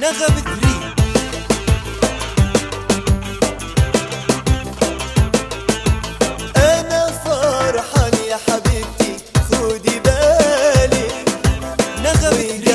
نغم ثري أنا فرحان يا حبيبتي خدي بالي. نغم ثري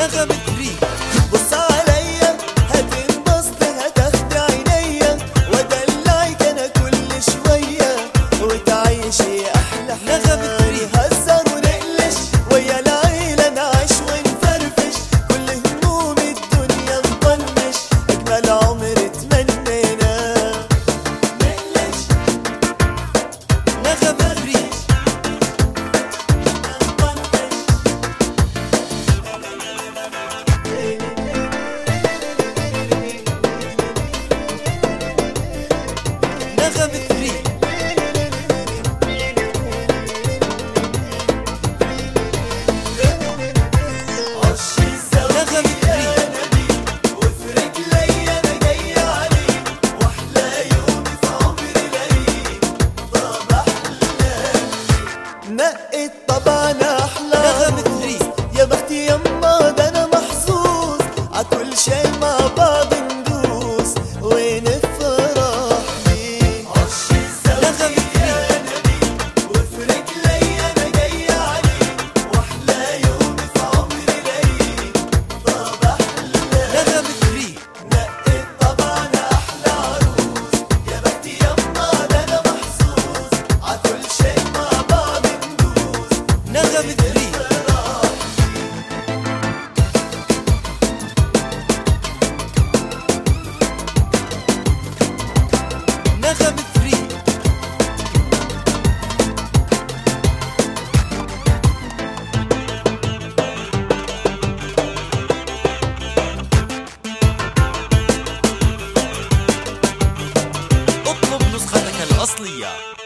نغمة ريح بص عليا هتنبسط هتاخد عينيا. وادلعك أنا كل شوية. وتعيشي أحلى نغمة ريح ونقلش. ويا العيلة نعيش ونفرفش كل هموم الدنيا نطنش نقت طبعا أحلى. يا مختي يما ده أنا محظوظ. كل شي ما Yeah.